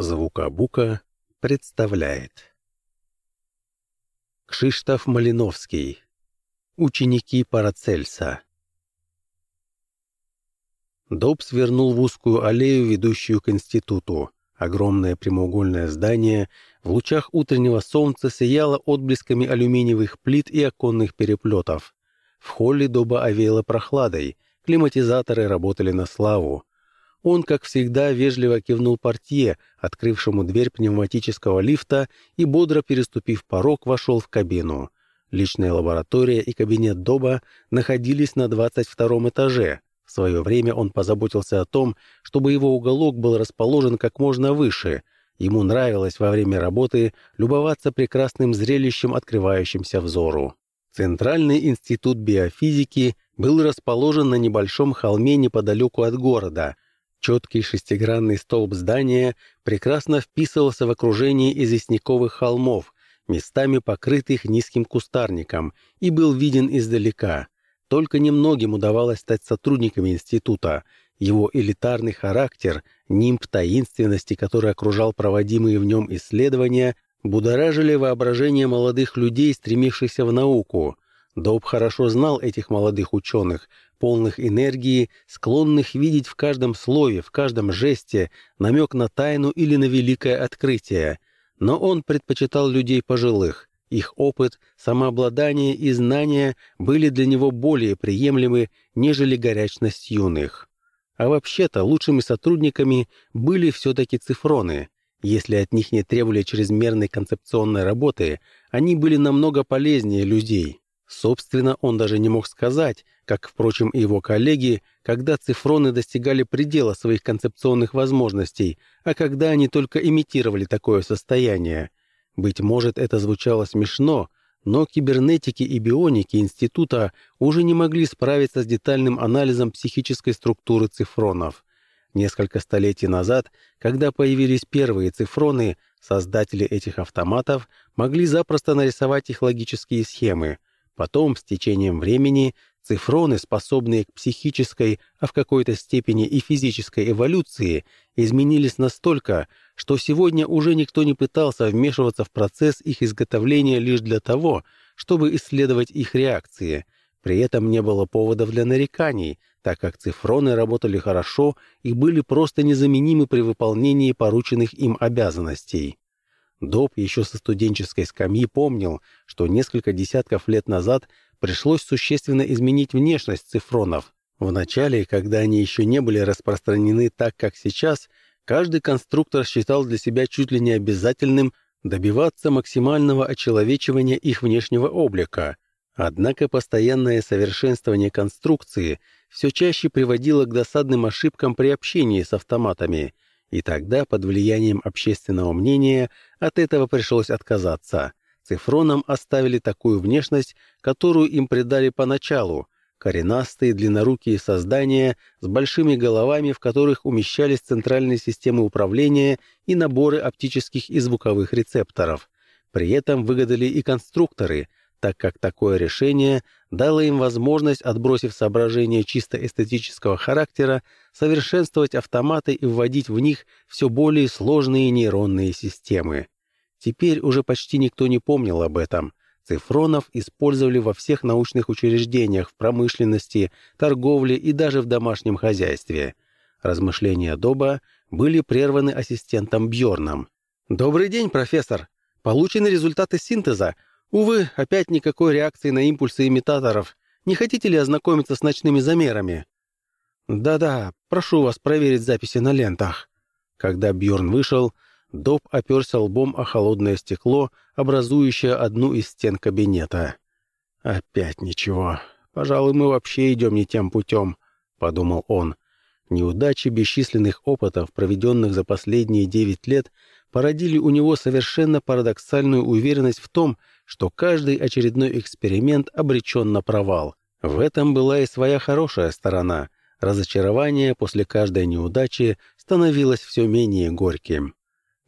Звукобука представляет Кшиштоф Малиновский Ученики Парацельса Доб свернул в узкую аллею, ведущую к институту. Огромное прямоугольное здание в лучах утреннего солнца сияло отблесками алюминиевых плит и оконных переплетов. В холле Доба овеяло прохладой, климатизаторы работали на славу. Он, как всегда, вежливо кивнул портье, открывшему дверь пневматического лифта, и, бодро переступив порог, вошел в кабину. Личная лаборатория и кабинет Доба находились на 22 этаже. В свое время он позаботился о том, чтобы его уголок был расположен как можно выше. Ему нравилось во время работы любоваться прекрасным зрелищем, открывающимся взору. Центральный институт биофизики был расположен на небольшом холме неподалеку от города – Четкий шестигранный столб здания прекрасно вписывался в окружение известняковых холмов, местами покрытых низким кустарником, и был виден издалека. Только немногим удавалось стать сотрудниками института. Его элитарный характер, нимб таинственности, который окружал проводимые в нем исследования, будоражили воображение молодых людей, стремившихся в науку. Доб хорошо знал этих молодых ученых, полных энергии, склонных видеть в каждом слове, в каждом жесте намек на тайну или на великое открытие. Но он предпочитал людей пожилых. Их опыт, самообладание и знания были для него более приемлемы, нежели горячность юных. А вообще-то лучшими сотрудниками были все-таки цифроны. Если от них не требовали чрезмерной концепционной работы, они были намного полезнее людей. Собственно, он даже не мог сказать, как, впрочем, и его коллеги, когда цифроны достигали предела своих концепционных возможностей, а когда они только имитировали такое состояние. Быть может, это звучало смешно, но кибернетики и бионики института уже не могли справиться с детальным анализом психической структуры цифронов. Несколько столетий назад, когда появились первые цифроны, создатели этих автоматов могли запросто нарисовать их логические схемы – Потом, с течением времени, цифроны, способные к психической, а в какой-то степени и физической эволюции, изменились настолько, что сегодня уже никто не пытался вмешиваться в процесс их изготовления лишь для того, чтобы исследовать их реакции. При этом не было поводов для нареканий, так как цифроны работали хорошо и были просто незаменимы при выполнении порученных им обязанностей. Доб еще со студенческой скамьи помнил, что несколько десятков лет назад пришлось существенно изменить внешность цифронов. Вначале, когда они еще не были распространены так, как сейчас, каждый конструктор считал для себя чуть ли не обязательным добиваться максимального очеловечивания их внешнего облика. Однако постоянное совершенствование конструкции все чаще приводило к досадным ошибкам при общении с автоматами – и тогда, под влиянием общественного мнения, от этого пришлось отказаться. Цифронам оставили такую внешность, которую им придали поначалу. Коренастые, длиннорукие создания с большими головами, в которых умещались центральные системы управления и наборы оптических и звуковых рецепторов. При этом выгадали и конструкторы – так как такое решение дало им возможность, отбросив соображения чисто эстетического характера, совершенствовать автоматы и вводить в них все более сложные нейронные системы. Теперь уже почти никто не помнил об этом. Цифронов использовали во всех научных учреждениях, в промышленности, торговле и даже в домашнем хозяйстве. Размышления Доба были прерваны ассистентом Бьорном. «Добрый день, профессор! Получены результаты синтеза. Увы, опять никакой реакции на импульсы имитаторов. Не хотите ли ознакомиться с ночными замерами? Да-да, прошу вас проверить записи на лентах. Когда Бьорн вышел, Доб оперся лбом о холодное стекло, образующее одну из стен кабинета. «Опять ничего. Пожалуй, мы вообще идем не тем путем», — подумал он. Неудачи бесчисленных опытов, проведенных за последние девять лет, породили у него совершенно парадоксальную уверенность в том, что каждый очередной эксперимент обречен на провал. В этом была и своя хорошая сторона. Разочарование после каждой неудачи становилось все менее горьким.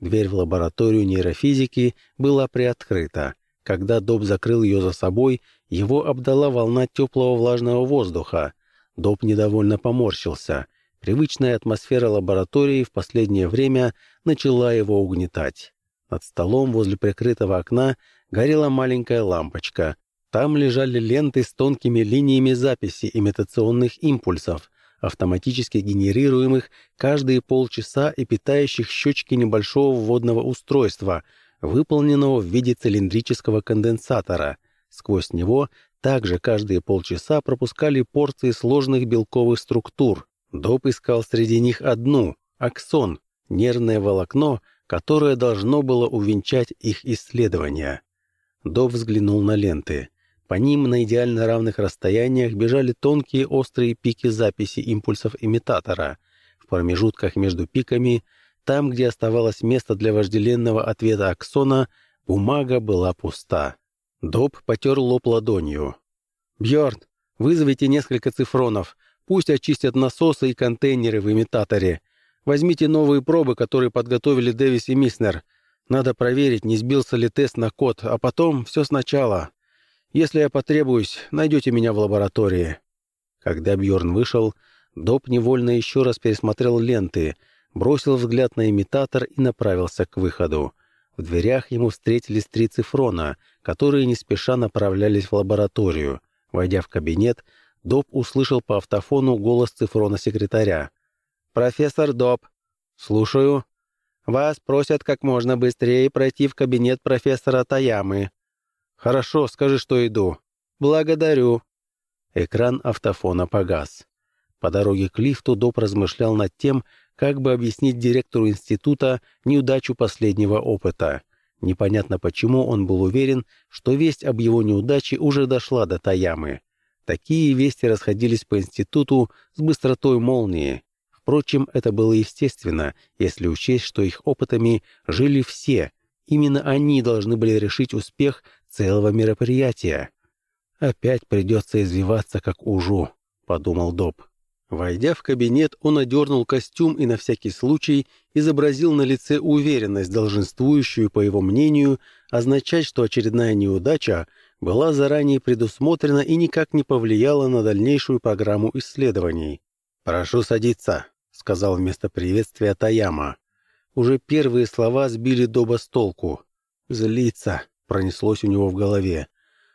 Дверь в лабораторию нейрофизики была приоткрыта. Когда Доб закрыл ее за собой, его обдала волна теплого влажного воздуха. Доб недовольно поморщился. Привычная атмосфера лаборатории в последнее время начала его угнетать. Над столом возле прикрытого окна горела маленькая лампочка. Там лежали ленты с тонкими линиями записи имитационных импульсов, автоматически генерируемых каждые полчаса и питающих щечки небольшого вводного устройства, выполненного в виде цилиндрического конденсатора. Сквозь него также каждые полчаса пропускали порции сложных белковых структур. Доп искал среди них одну — аксон, нервное волокно, которое должно было увенчать их исследования. Доп взглянул на ленты. По ним на идеально равных расстояниях бежали тонкие острые пики записи импульсов имитатора. В промежутках между пиками, там, где оставалось место для вожделенного ответа аксона, бумага была пуста. Доб потер лоб ладонью. «Бьерн, вызовите несколько цифронов. Пусть очистят насосы и контейнеры в имитаторе. Возьмите новые пробы, которые подготовили Дэвис и Миснер. Надо проверить, не сбился ли тест на код, а потом все сначала. Если я потребуюсь, найдете меня в лаборатории». Когда Бьорн вышел, Доб невольно еще раз пересмотрел ленты, бросил взгляд на имитатор и направился к выходу. В дверях ему встретились три цифрона, которые не спеша направлялись в лабораторию. Войдя в кабинет, Доб услышал по автофону голос цифрона секретаря. «Профессор Доб». «Слушаю». «Вас просят как можно быстрее пройти в кабинет профессора Таямы». «Хорошо, скажи, что иду». «Благодарю». Экран автофона погас. По дороге к лифту Доб размышлял над тем, как бы объяснить директору института неудачу последнего опыта. Непонятно почему он был уверен, что весть об его неудаче уже дошла до Таямы. Такие вести расходились по институту с быстротой молнии. Впрочем, это было естественно, если учесть, что их опытами жили все. Именно они должны были решить успех целого мероприятия. «Опять придется извиваться, как ужу», — подумал Доб. Войдя в кабинет, он одернул костюм и на всякий случай изобразил на лице уверенность, долженствующую, по его мнению, означать, что очередная неудача была заранее предусмотрена и никак не повлияла на дальнейшую программу исследований. «Прошу садиться», — сказал вместо приветствия Таяма. Уже первые слова сбили Доба с толку. «Злиться», — пронеслось у него в голове.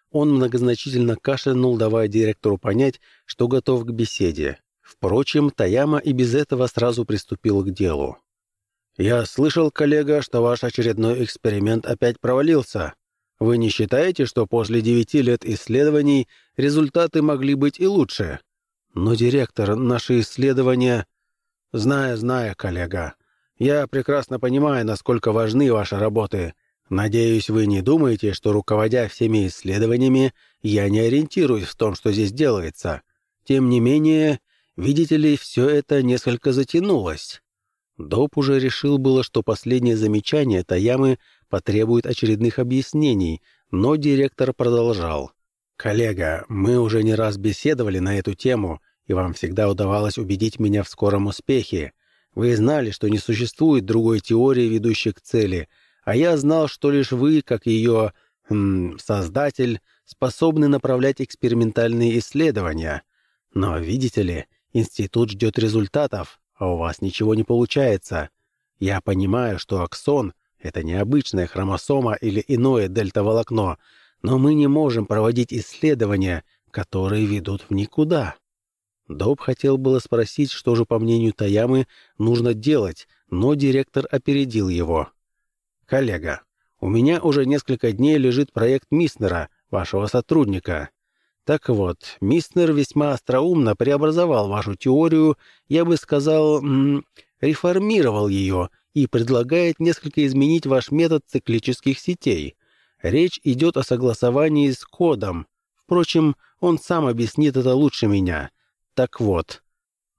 Он многозначительно кашлянул, давая директору понять, что готов к беседе. Впрочем, Таяма и без этого сразу приступил к делу. «Я слышал, коллега, что ваш очередной эксперимент опять провалился. Вы не считаете, что после девяти лет исследований результаты могли быть и лучше? Но, директор, наши исследования...» «Знаю, знаю, коллега. Я прекрасно понимаю, насколько важны ваши работы. Надеюсь, вы не думаете, что, руководя всеми исследованиями, я не ориентируюсь в том, что здесь делается. Тем не менее, видите ли, все это несколько затянулось». Доп уже решил было, что последнее замечание Таямы потребует очередных объяснений, но директор продолжал. «Коллега, мы уже не раз беседовали на эту тему, и вам всегда удавалось убедить меня в скором успехе. Вы знали, что не существует другой теории, ведущей к цели, а я знал, что лишь вы, как ее хм, создатель, способны направлять экспериментальные исследования. Но, видите ли, институт ждет результатов, а у вас ничего не получается. Я понимаю, что аксон — это необычная хромосома или иное дельта-волокно, но мы не можем проводить исследования, которые ведут в никуда. Доб хотел было спросить, что же, по мнению Таямы, нужно делать, но директор опередил его. «Коллега, у меня уже несколько дней лежит проект Миснера, вашего сотрудника. Так вот, Миснер весьма остроумно преобразовал вашу теорию, я бы сказал, м -м, реформировал ее и предлагает несколько изменить ваш метод циклических сетей. Речь идет о согласовании с кодом. Впрочем, он сам объяснит это лучше меня. Так вот.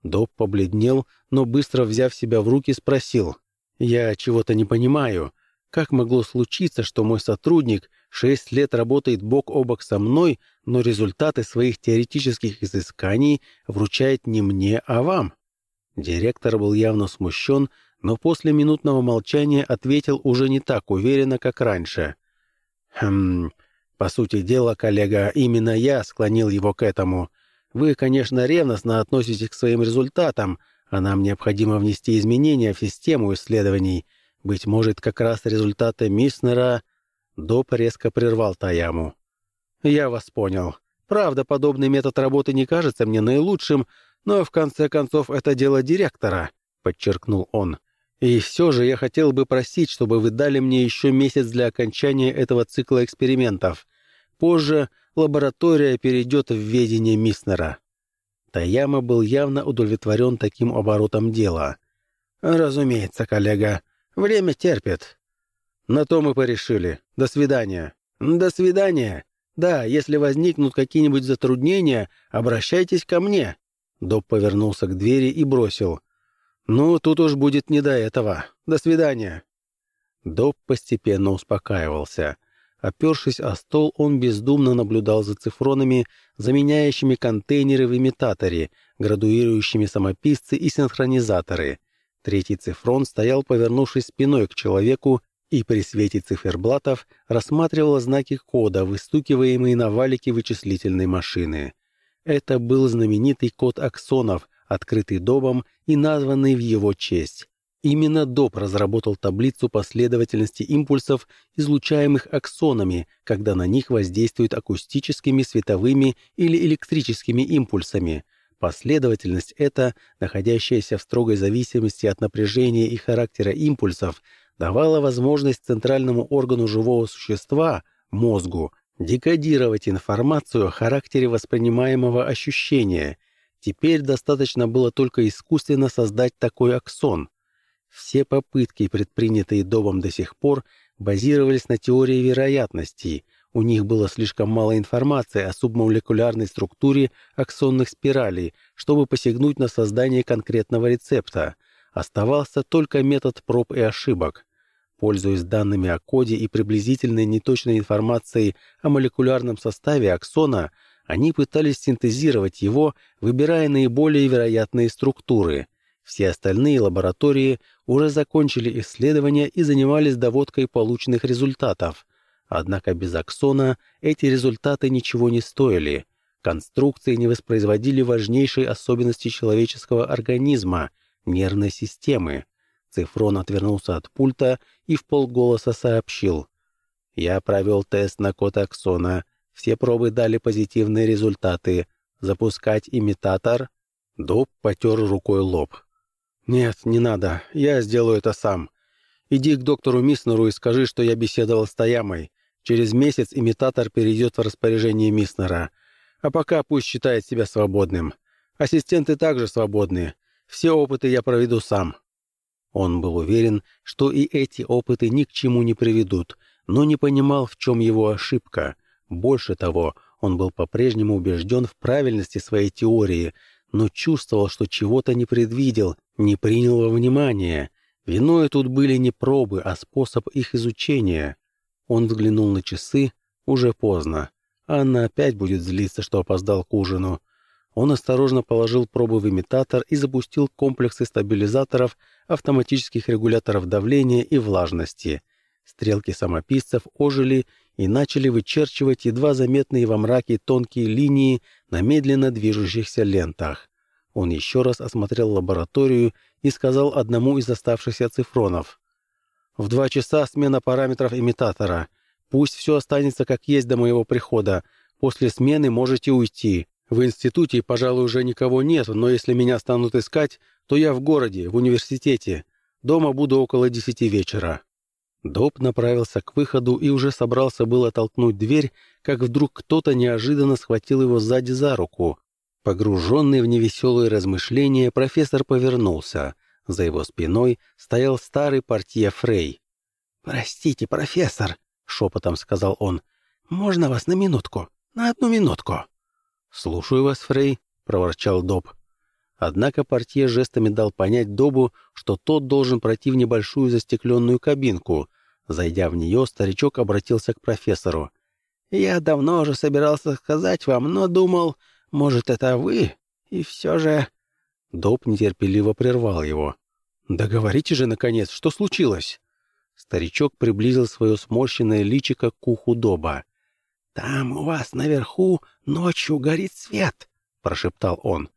Доб побледнел, но быстро взяв себя в руки, спросил. «Я чего-то не понимаю. Как могло случиться, что мой сотрудник шесть лет работает бок о бок со мной, но результаты своих теоретических изысканий вручает не мне, а вам?» Директор был явно смущен, но после минутного молчания ответил уже не так уверенно, как раньше. «Хм... По сути дела, коллега, именно я склонил его к этому. Вы, конечно, ревностно относитесь к своим результатам, а нам необходимо внести изменения в систему исследований. Быть может, как раз результаты Миснера...» Доп резко прервал Таяму. «Я вас понял. Правда, подобный метод работы не кажется мне наилучшим, но в конце концов это дело директора», — подчеркнул он. «И все же я хотел бы просить, чтобы вы дали мне еще месяц для окончания этого цикла экспериментов. Позже лаборатория перейдет в ведение Миснера». Таяма был явно удовлетворен таким оборотом дела. «Разумеется, коллега. Время терпит». «На то мы порешили. До свидания». «До свидания. Да, если возникнут какие-нибудь затруднения, обращайтесь ко мне». Доб повернулся к двери и бросил. «Ну, тут уж будет не до этого. До свидания». Доб постепенно успокаивался. Опершись о стол, он бездумно наблюдал за цифронами, заменяющими контейнеры в имитаторе, градуирующими самописцы и синхронизаторы. Третий цифрон стоял, повернувшись спиной к человеку, и при свете циферблатов рассматривал знаки кода, выстукиваемые на валике вычислительной машины. Это был знаменитый код аксонов, открытый Добом и названный в его честь. Именно ДОП разработал таблицу последовательности импульсов, излучаемых аксонами, когда на них воздействуют акустическими, световыми или электрическими импульсами. Последовательность эта, находящаяся в строгой зависимости от напряжения и характера импульсов, давала возможность центральному органу живого существа, мозгу, декодировать информацию о характере воспринимаемого ощущения. Теперь достаточно было только искусственно создать такой аксон. Все попытки, предпринятые Добом до сих пор, базировались на теории вероятностей. У них было слишком мало информации о субмолекулярной структуре аксонных спиралей, чтобы посягнуть на создание конкретного рецепта. Оставался только метод проб и ошибок. Пользуясь данными о коде и приблизительной неточной информацией о молекулярном составе аксона, они пытались синтезировать его, выбирая наиболее вероятные структуры – все остальные лаборатории уже закончили исследования и занимались доводкой полученных результатов. Однако без аксона эти результаты ничего не стоили. Конструкции не воспроизводили важнейшей особенности человеческого организма — нервной системы. Цифрон отвернулся от пульта и в полголоса сообщил. «Я провел тест на код аксона. Все пробы дали позитивные результаты. Запускать имитатор?» Доб потер рукой лоб. «Нет, не надо. Я сделаю это сам. Иди к доктору Миснеру и скажи, что я беседовал с Таямой. Через месяц имитатор перейдет в распоряжение Миснера. А пока пусть считает себя свободным. Ассистенты также свободны. Все опыты я проведу сам». Он был уверен, что и эти опыты ни к чему не приведут, но не понимал, в чем его ошибка. Больше того, он был по-прежнему убежден в правильности своей теории, но чувствовал, что чего-то не предвидел, не принял во внимание. Виной тут были не пробы, а способ их изучения. Он взглянул на часы. Уже поздно. Анна опять будет злиться, что опоздал к ужину. Он осторожно положил пробы в имитатор и запустил комплексы стабилизаторов, автоматических регуляторов давления и влажности. Стрелки самописцев ожили и начали вычерчивать едва заметные во мраке тонкие линии на медленно движущихся лентах. Он еще раз осмотрел лабораторию и сказал одному из оставшихся цифронов. «В два часа смена параметров имитатора. Пусть все останется как есть до моего прихода. После смены можете уйти. В институте, пожалуй, уже никого нет, но если меня станут искать, то я в городе, в университете. Дома буду около десяти вечера». Доб направился к выходу и уже собрался было толкнуть дверь, как вдруг кто-то неожиданно схватил его сзади за руку. Погруженный в невеселые размышления, профессор повернулся. За его спиной стоял старый портье Фрей. «Простите, профессор», — шепотом сказал он, — «можно вас на минутку? На одну минутку?» «Слушаю вас, Фрей», — проворчал Доб. Однако портье жестами дал понять Добу, что тот должен пройти в небольшую застекленную кабинку. Зайдя в нее, старичок обратился к профессору. «Я давно уже собирался сказать вам, но думал, может, это вы? И все же...» Доб нетерпеливо прервал его. «Да говорите же, наконец, что случилось?» Старичок приблизил свое сморщенное личико к уху Доба. «Там у вас наверху ночью горит свет», — прошептал он.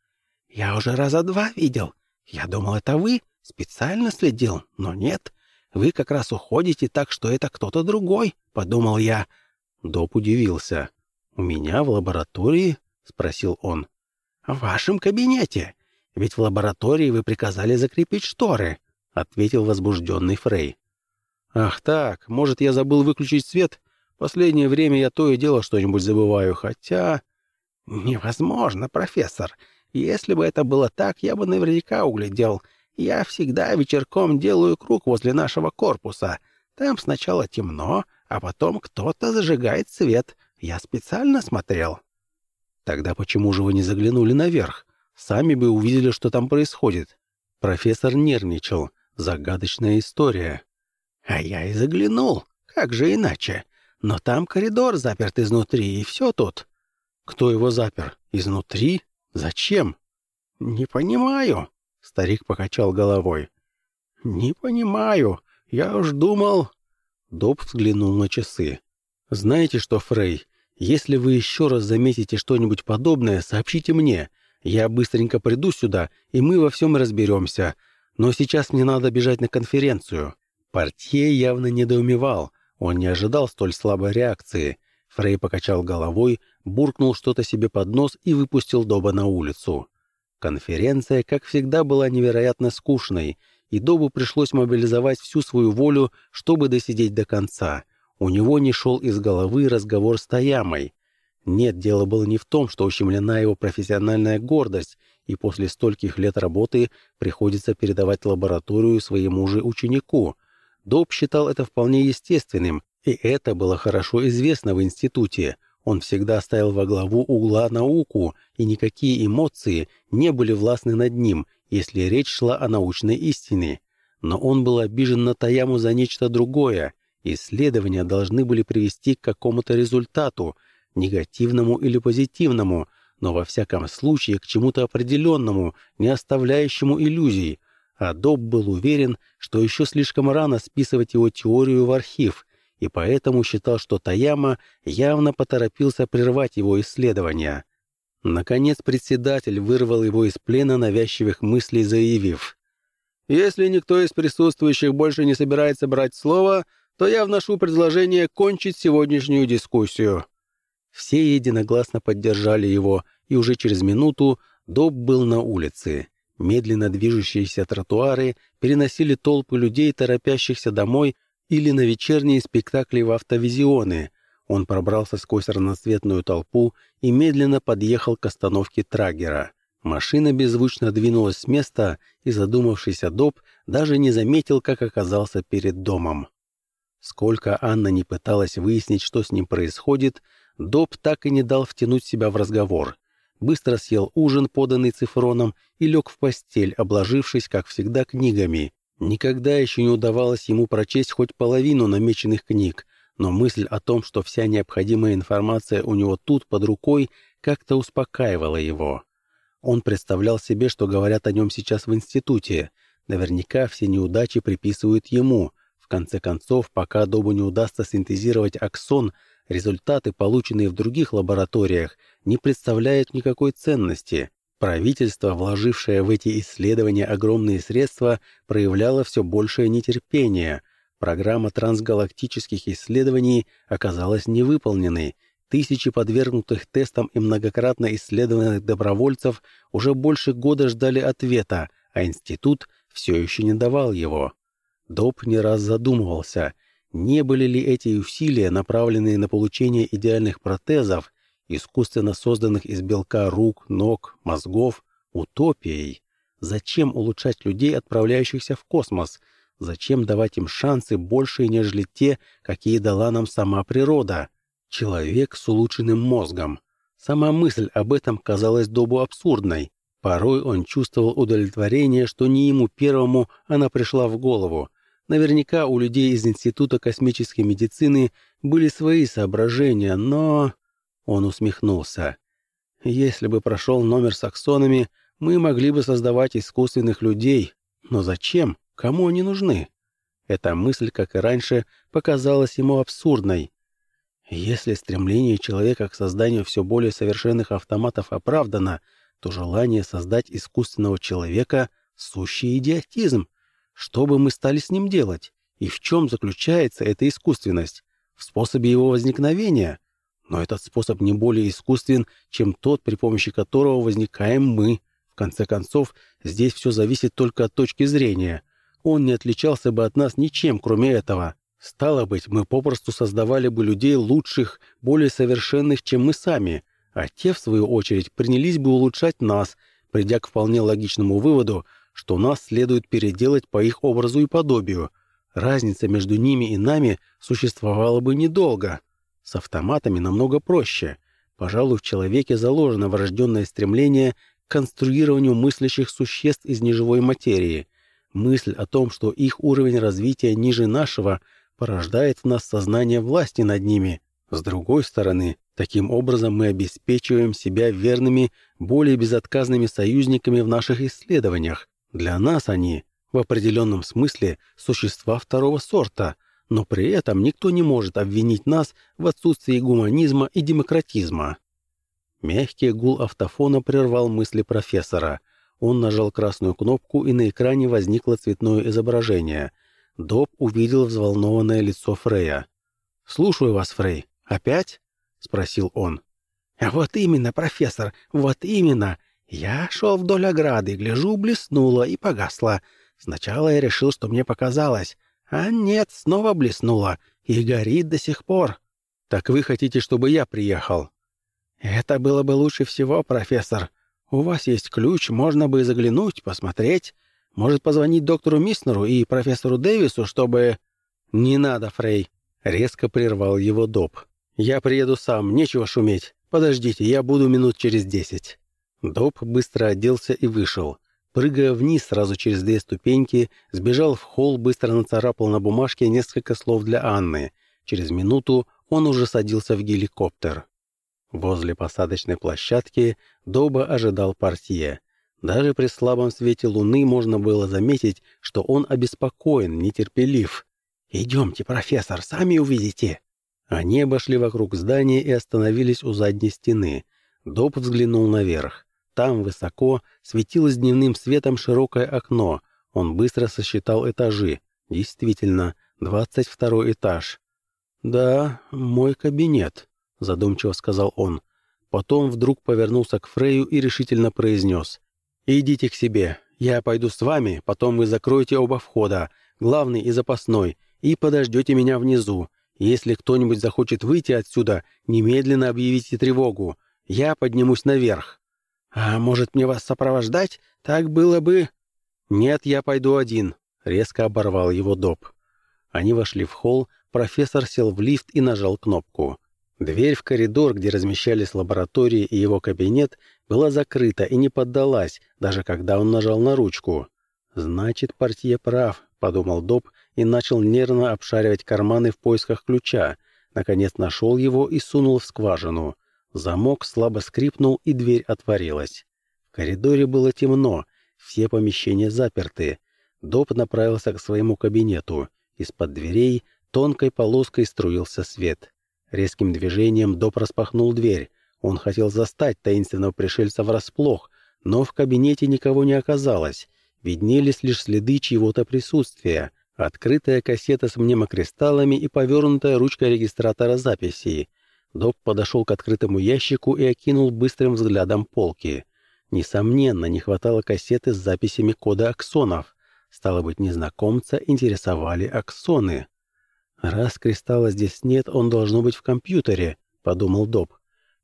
«Я уже раза два видел. «Я думал, это вы специально следил, но нет. Вы как раз уходите так, что это кто-то другой», — подумал я. Доп удивился. «У меня в лаборатории?» — спросил он. «В вашем кабинете. Ведь в лаборатории вы приказали закрепить шторы», — ответил возбужденный Фрей. «Ах так, может, я забыл выключить свет? Последнее время я то и дело что-нибудь забываю, хотя...» «Невозможно, профессор. Если бы это было так, я бы наверняка углядел. Я всегда вечерком делаю круг возле нашего корпуса. Там сначала темно, а потом кто-то зажигает свет. Я специально смотрел». «Тогда почему же вы не заглянули наверх? Сами бы увидели, что там происходит». Профессор нервничал. Загадочная история. «А я и заглянул. Как же иначе? Но там коридор заперт изнутри, и все тут». «Кто его запер? Изнутри? Зачем?» «Не понимаю», — старик покачал головой. «Не понимаю. Я уж думал...» Доб взглянул на часы. «Знаете что, Фрей, если вы еще раз заметите что-нибудь подобное, сообщите мне. Я быстренько приду сюда, и мы во всем разберемся. Но сейчас мне надо бежать на конференцию». Портье явно недоумевал. Он не ожидал столь слабой реакции. Фрей покачал головой, буркнул что-то себе под нос и выпустил Доба на улицу. Конференция, как всегда, была невероятно скучной, и Добу пришлось мобилизовать всю свою волю, чтобы досидеть до конца. У него не шел из головы разговор с Таямой. Нет, дело было не в том, что ущемлена его профессиональная гордость, и после стольких лет работы приходится передавать лабораторию своему же ученику. Доб считал это вполне естественным, и это было хорошо известно в институте. Он всегда ставил во главу угла науку, и никакие эмоции не были властны над ним, если речь шла о научной истине. Но он был обижен на Таяму за нечто другое. Исследования должны были привести к какому-то результату, негативному или позитивному, но во всяком случае к чему-то определенному, не оставляющему иллюзий. А Доб был уверен, что еще слишком рано списывать его теорию в архив, и поэтому считал, что Таяма явно поторопился прервать его исследования. Наконец председатель вырвал его из плена навязчивых мыслей, заявив, «Если никто из присутствующих больше не собирается брать слово, то я вношу предложение кончить сегодняшнюю дискуссию». Все единогласно поддержали его, и уже через минуту Доб был на улице. Медленно движущиеся тротуары переносили толпы людей, торопящихся домой или на вечерние спектакли в автовизионы. Он пробрался сквозь разноцветную толпу и медленно подъехал к остановке Трагера. Машина беззвучно двинулась с места, и задумавшийся Доб даже не заметил, как оказался перед домом. Сколько Анна не пыталась выяснить, что с ним происходит, Доб так и не дал втянуть себя в разговор. Быстро съел ужин, поданный цифроном, и лег в постель, обложившись, как всегда, книгами. Никогда еще не удавалось ему прочесть хоть половину намеченных книг, но мысль о том, что вся необходимая информация у него тут под рукой, как-то успокаивала его. Он представлял себе, что говорят о нем сейчас в институте. Наверняка все неудачи приписывают ему. Конце концов, пока Добу не удастся синтезировать аксон – Результаты, полученные в других лабораториях, не представляют никакой ценности. Правительство, вложившее в эти исследования огромные средства, проявляло все большее нетерпение. Программа трансгалактических исследований оказалась невыполненной. Тысячи подвергнутых тестам и многократно исследованных добровольцев уже больше года ждали ответа, а институт все еще не давал его. Доб не раз задумывался, не были ли эти усилия, направленные на получение идеальных протезов, искусственно созданных из белка рук, ног, мозгов, утопией? Зачем улучшать людей, отправляющихся в космос? Зачем давать им шансы большие, нежели те, какие дала нам сама природа? Человек с улучшенным мозгом. Сама мысль об этом казалась Добу абсурдной. Порой он чувствовал удовлетворение, что не ему первому она пришла в голову — Наверняка у людей из Института космической медицины были свои соображения, но... Он усмехнулся. Если бы прошел номер с аксонами, мы могли бы создавать искусственных людей. Но зачем? Кому они нужны? Эта мысль, как и раньше, показалась ему абсурдной. Если стремление человека к созданию все более совершенных автоматов оправдано, то желание создать искусственного человека Сущий идиотизм. Что бы мы стали с ним делать? И в чем заключается эта искусственность? В способе его возникновения? Но этот способ не более искусствен, чем тот, при помощи которого возникаем мы. В конце концов, здесь все зависит только от точки зрения. Он не отличался бы от нас ничем, кроме этого. Стало быть, мы попросту создавали бы людей лучших, более совершенных, чем мы сами, а те, в свою очередь, принялись бы улучшать нас, придя к вполне логичному выводу, что нас следует переделать по их образу и подобию. Разница между ними и нами существовала бы недолго. С автоматами намного проще. Пожалуй, в человеке заложено врожденное стремление к конструированию мыслящих существ из неживой материи. Мысль о том, что их уровень развития ниже нашего – порождает в нас сознание власти над ними. С другой стороны, таким образом мы обеспечиваем себя верными, более безотказными союзниками в наших исследованиях. Для нас они, в определенном смысле, существа второго сорта, но при этом никто не может обвинить нас в отсутствии гуманизма и демократизма. Мягкий гул автофона прервал мысли профессора. Он нажал красную кнопку, и на экране возникло цветное изображение. Доб увидел взволнованное лицо Фрея. «Слушаю вас, Фрей. Опять?» — спросил он. «А «Вот именно, профессор, вот именно. Я шел вдоль ограды, гляжу, блеснуло и погасло. Сначала я решил, что мне показалось. А нет, снова блеснуло и горит до сих пор. Так вы хотите, чтобы я приехал?» «Это было бы лучше всего, профессор. У вас есть ключ, можно бы заглянуть, посмотреть. Может, позвонить доктору Миснеру и профессору Дэвису, чтобы...» «Не надо, Фрей», — резко прервал его Доб. «Я приеду сам, нечего шуметь. Подождите, я буду минут через десять». Доб быстро оделся и вышел. Прыгая вниз сразу через две ступеньки, сбежал в холл, быстро нацарапал на бумажке несколько слов для Анны. Через минуту он уже садился в геликоптер. Возле посадочной площадки Доба ожидал портье. Даже при слабом свете луны можно было заметить, что он обеспокоен, нетерпелив. «Идемте, профессор, сами увидите». Они обошли вокруг здания и остановились у задней стены. Доб взглянул наверх. Там, высоко, светилось дневным светом широкое окно. Он быстро сосчитал этажи. Действительно, двадцать второй этаж. «Да, мой кабинет», — задумчиво сказал он. Потом вдруг повернулся к Фрею и решительно произнес. «Идите к себе. Я пойду с вами, потом вы закроете оба входа, главный и запасной, и подождете меня внизу. Если кто-нибудь захочет выйти отсюда, немедленно объявите тревогу. Я поднимусь наверх». «А может, мне вас сопровождать? Так было бы...» «Нет, я пойду один», — резко оборвал его Доб. Они вошли в холл, профессор сел в лифт и нажал кнопку. Дверь в коридор, где размещались лаборатории и его кабинет, была закрыта и не поддалась, даже когда он нажал на ручку. «Значит, партия прав», — подумал Доб и начал нервно обшаривать карманы в поисках ключа. Наконец нашел его и сунул в скважину. Замок слабо скрипнул, и дверь отворилась. В коридоре было темно, все помещения заперты. Доб направился к своему кабинету. Из-под дверей тонкой полоской струился свет. Резким движением Доп распахнул дверь. Он хотел застать таинственного пришельца врасплох, но в кабинете никого не оказалось. Виднелись лишь следы чьего-то присутствия. Открытая кассета с мнемокристаллами и повернутая ручка регистратора записей. Доб подошел к открытому ящику и окинул быстрым взглядом полки. Несомненно, не хватало кассеты с записями кода аксонов. Стало быть, незнакомца интересовали аксоны. «Раз кристалла здесь нет, он должно быть в компьютере», — подумал Доб.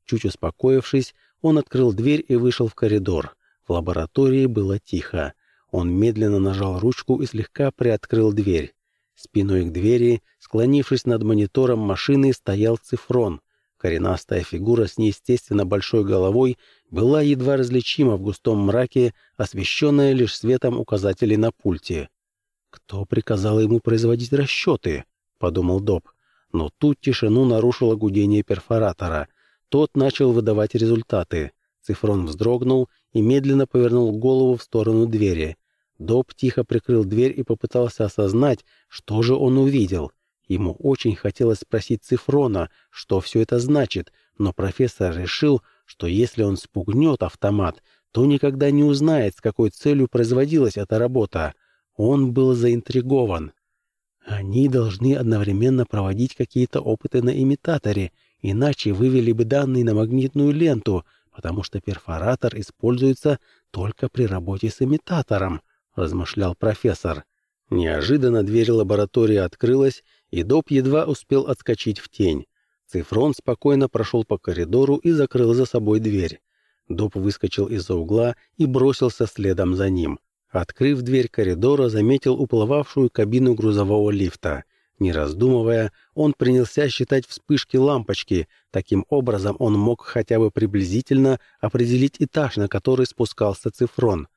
Чуть успокоившись, он открыл дверь и вышел в коридор. В лаборатории было тихо. Он медленно нажал ручку и слегка приоткрыл дверь. Спиной к двери, склонившись над монитором машины, стоял цифрон. Коренастая фигура с неестественно большой головой была едва различима в густом мраке, освещенная лишь светом указателей на пульте. Кто приказал ему производить расчеты? — подумал Доб. Но тут тишину нарушило гудение перфоратора. Тот начал выдавать результаты. Цифрон вздрогнул и медленно повернул голову в сторону двери. Доб тихо прикрыл дверь и попытался осознать, что же он увидел. Ему очень хотелось спросить Цифрона, что все это значит, но профессор решил, что если он спугнет автомат, то никогда не узнает, с какой целью производилась эта работа. Он был заинтригован. Они должны одновременно проводить какие-то опыты на имитаторе, иначе вывели бы данные на магнитную ленту, потому что перфоратор используется только при работе с имитатором, размышлял профессор. Неожиданно дверь лаборатории открылась, и Доб едва успел отскочить в тень. Цифрон спокойно прошел по коридору и закрыл за собой дверь. Доб выскочил из-за угла и бросился следом за ним. Открыв дверь коридора, заметил уплывавшую кабину грузового лифта. Не раздумывая, он принялся считать вспышки лампочки. Таким образом, он мог хотя бы приблизительно определить этаж, на который спускался цифрон.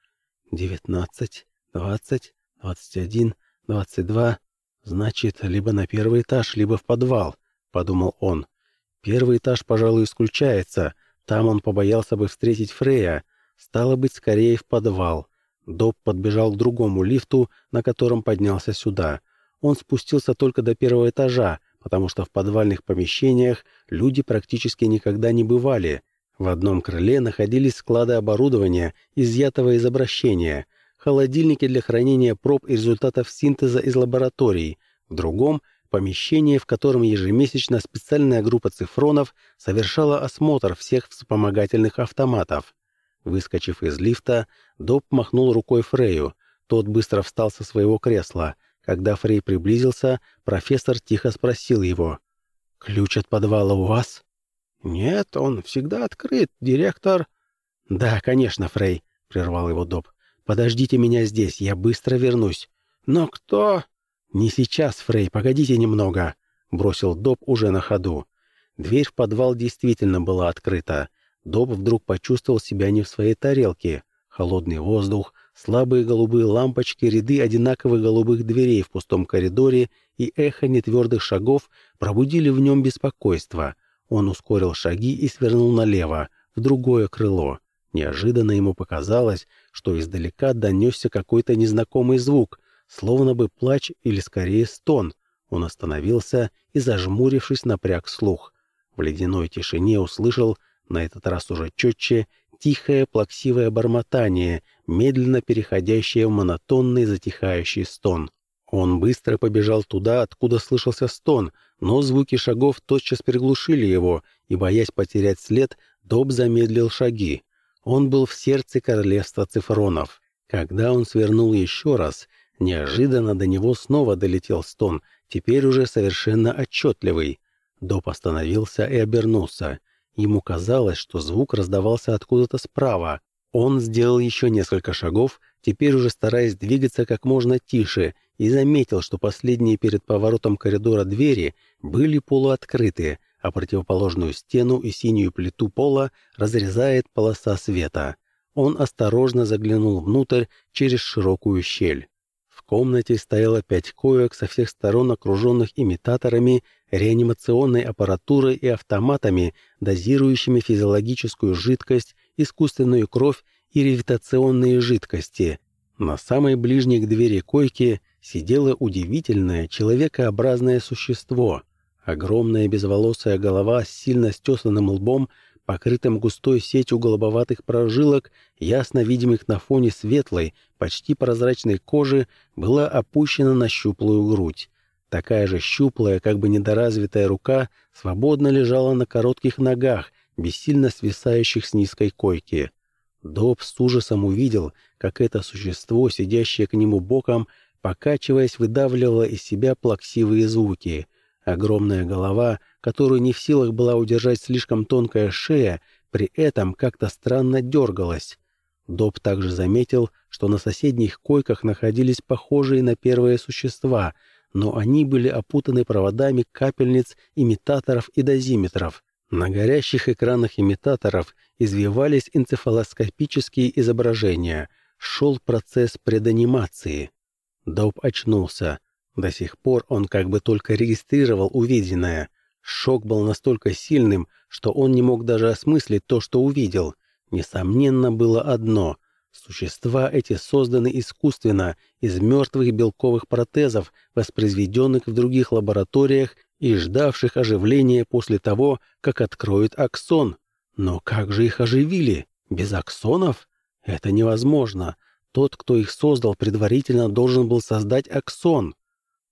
«Девятнадцать, двадцать, двадцать один, двадцать два. Значит, либо на первый этаж, либо в подвал», — подумал он. «Первый этаж, пожалуй, исключается. Там он побоялся бы встретить Фрея. Стало быть, скорее в подвал». Доб подбежал к другому лифту, на котором поднялся сюда. Он спустился только до первого этажа, потому что в подвальных помещениях люди практически никогда не бывали. В одном крыле находились склады оборудования, изъятого из обращения, холодильники для хранения проб и результатов синтеза из лабораторий, в другом — помещение, в котором ежемесячно специальная группа цифронов совершала осмотр всех вспомогательных автоматов. Выскочив из лифта, Доб махнул рукой Фрею. Тот быстро встал со своего кресла. Когда Фрей приблизился, профессор тихо спросил его. «Ключ от подвала у вас?» «Нет, он всегда открыт, директор...» «Да, конечно, Фрей», — прервал его Доб. «Подождите меня здесь, я быстро вернусь». «Но кто...» «Не сейчас, Фрей, погодите немного», — бросил Доб уже на ходу. Дверь в подвал действительно была открыта. Доб вдруг почувствовал себя не в своей тарелке. Холодный воздух, слабые голубые лампочки, ряды одинаковых голубых дверей в пустом коридоре и эхо нетвердых шагов пробудили в нем беспокойство. Он ускорил шаги и свернул налево, в другое крыло. Неожиданно ему показалось, что издалека донесся какой-то незнакомый звук, словно бы плач или скорее стон. Он остановился и, зажмурившись, напряг слух. В ледяной тишине услышал на этот раз уже четче, тихое плаксивое бормотание, медленно переходящее в монотонный затихающий стон. Он быстро побежал туда, откуда слышался стон, но звуки шагов тотчас приглушили его, и, боясь потерять след, Доб замедлил шаги. Он был в сердце королевства цифронов. Когда он свернул еще раз, неожиданно до него снова долетел стон, теперь уже совершенно отчетливый. Доб остановился и обернулся. Ему казалось, что звук раздавался откуда-то справа. Он сделал еще несколько шагов, теперь уже стараясь двигаться как можно тише, и заметил, что последние перед поворотом коридора двери были полуоткрыты, а противоположную стену и синюю плиту пола разрезает полоса света. Он осторожно заглянул внутрь через широкую щель. В комнате стояло пять коек со всех сторон окруженных имитаторами реанимационной аппаратурой и автоматами, дозирующими физиологическую жидкость, искусственную кровь и ревитационные жидкости. На самой ближней к двери койки сидело удивительное человекообразное существо. Огромная безволосая голова с сильно стесанным лбом, покрытым густой сетью голубоватых прожилок, ясно видимых на фоне светлой, почти прозрачной кожи, была опущена на щуплую грудь. Такая же щуплая, как бы недоразвитая рука свободно лежала на коротких ногах, бессильно свисающих с низкой койки. Доб с ужасом увидел, как это существо, сидящее к нему боком, покачиваясь, выдавливало из себя плаксивые звуки. Огромная голова, которую не в силах была удержать слишком тонкая шея, при этом как-то странно дергалась. Доб также заметил, что на соседних койках находились похожие на первые существа — но они были опутаны проводами капельниц, имитаторов и дозиметров. На горящих экранах имитаторов извивались энцефалоскопические изображения. Шел процесс преданимации. Доб очнулся. До сих пор он как бы только регистрировал увиденное. Шок был настолько сильным, что он не мог даже осмыслить то, что увидел. Несомненно, было одно Существа эти созданы искусственно из мертвых белковых протезов, воспроизведенных в других лабораториях и ждавших оживления после того, как откроют аксон. Но как же их оживили? Без аксонов? Это невозможно. Тот, кто их создал, предварительно должен был создать аксон.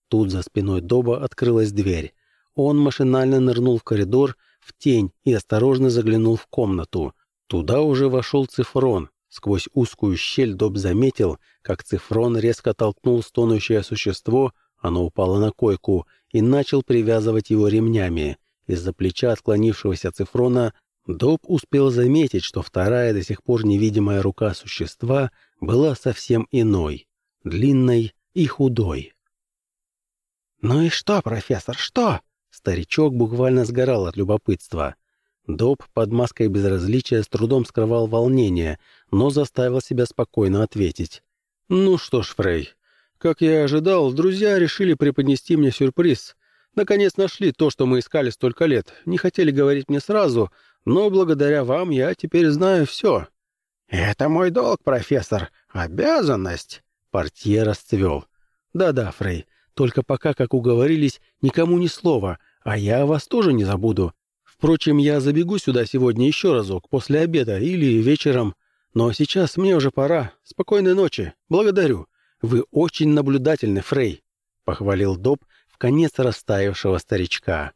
Тут за спиной Доба открылась дверь. Он машинально нырнул в коридор, в тень и осторожно заглянул в комнату. Туда уже вошел Цифрон. Сквозь узкую щель Доб заметил, как Цифрон резко толкнул стонущее существо, оно упало на койку, и начал привязывать его ремнями. Из-за плеча отклонившегося Цифрона Доб успел заметить, что вторая до сих пор невидимая рука существа была совсем иной, длинной и худой. «Ну и что, профессор, что?» Старичок буквально сгорал от любопытства. Доб под маской безразличия с трудом скрывал волнение, но заставил себя спокойно ответить. «Ну что ж, Фрей, как я и ожидал, друзья решили преподнести мне сюрприз. Наконец нашли то, что мы искали столько лет. Не хотели говорить мне сразу, но благодаря вам я теперь знаю все». «Это мой долг, профессор. Обязанность». Портье расцвел. «Да-да, Фрей, только пока, как уговорились, никому ни слова, а я вас тоже не забуду. Впрочем, я забегу сюда сегодня еще разок, после обеда или вечером. Но сейчас мне уже пора. Спокойной ночи. Благодарю. Вы очень наблюдательны, Фрей», — похвалил Доб в конец растаявшего старичка.